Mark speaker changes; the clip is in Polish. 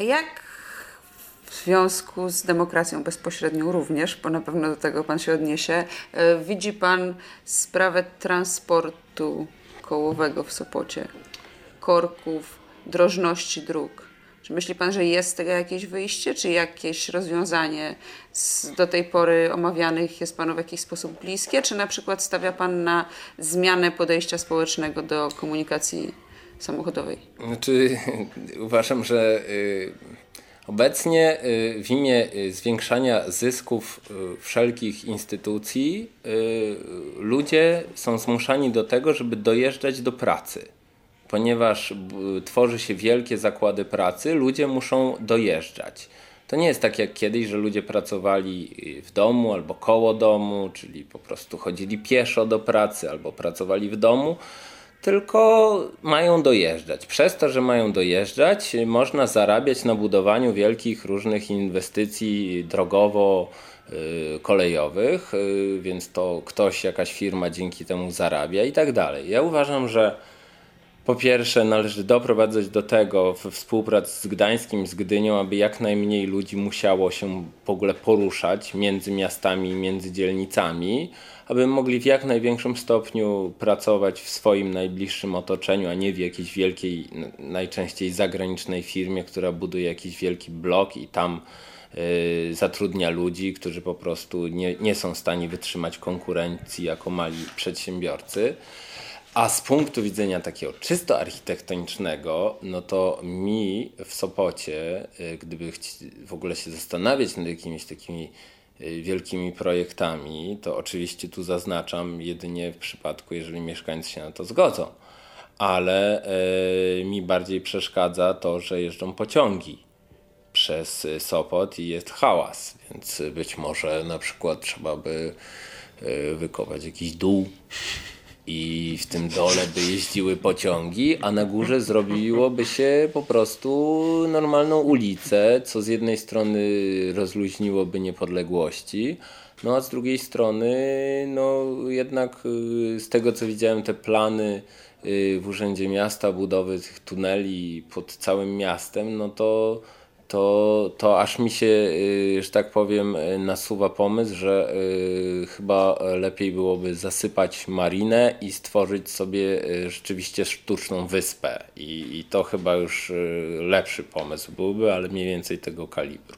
Speaker 1: A jak w związku z demokracją bezpośrednią również, bo na pewno do tego Pan się odniesie, e, widzi Pan sprawę transportu kołowego w Sopocie, korków, drożności dróg? Czy myśli Pan, że jest z tego jakieś wyjście, czy jakieś rozwiązanie z do tej pory omawianych jest Panu w jakiś sposób bliskie, czy na przykład stawia Pan na zmianę podejścia społecznego do komunikacji samochodowej?
Speaker 2: Znaczy, uważam, że y, obecnie y, w imię y, zwiększania zysków wszelkich instytucji ludzie są zmuszani do tego, żeby dojeżdżać do pracy ponieważ tworzy się wielkie zakłady pracy, ludzie muszą dojeżdżać. To nie jest tak jak kiedyś, że ludzie pracowali w domu albo koło domu, czyli po prostu chodzili pieszo do pracy albo pracowali w domu, tylko mają dojeżdżać. Przez to, że mają dojeżdżać, można zarabiać na budowaniu wielkich różnych inwestycji drogowo kolejowych, y, więc to ktoś, jakaś firma dzięki temu zarabia i tak dalej. Ja uważam, że po pierwsze, należy doprowadzać do tego w współpracy z Gdańskim, z Gdynią, aby jak najmniej ludzi musiało się w ogóle poruszać między miastami między dzielnicami, aby mogli w jak największym stopniu pracować w swoim najbliższym otoczeniu, a nie w jakiejś wielkiej, najczęściej zagranicznej firmie, która buduje jakiś wielki blok i tam y, zatrudnia ludzi, którzy po prostu nie, nie są w stanie wytrzymać konkurencji jako mali przedsiębiorcy. A z punktu widzenia takiego czysto architektonicznego, no to mi w Sopocie, y, gdyby w ogóle się zastanawiać nad jakimiś takimi y, wielkimi projektami, to oczywiście tu zaznaczam jedynie w przypadku, jeżeli mieszkańcy się na to zgodzą. Ale y, mi bardziej przeszkadza to, że jeżdżą pociągi przez Sopot i jest hałas, więc być może na przykład trzeba by wykopać jakiś dół i w tym dole by jeździły pociągi, a na górze zrobiłoby się po prostu normalną ulicę, co z jednej strony rozluźniłoby niepodległości, no a z drugiej strony, no jednak y, z tego co widziałem, te plany y, w Urzędzie Miasta budowy tych tuneli pod całym miastem, no to to, to aż mi się, y, że tak powiem, y, nasuwa pomysł, że y, chyba lepiej byłoby zasypać marinę i stworzyć sobie rzeczywiście sztuczną wyspę. I, i to chyba już lepszy pomysł byłby, ale mniej więcej tego kalibru.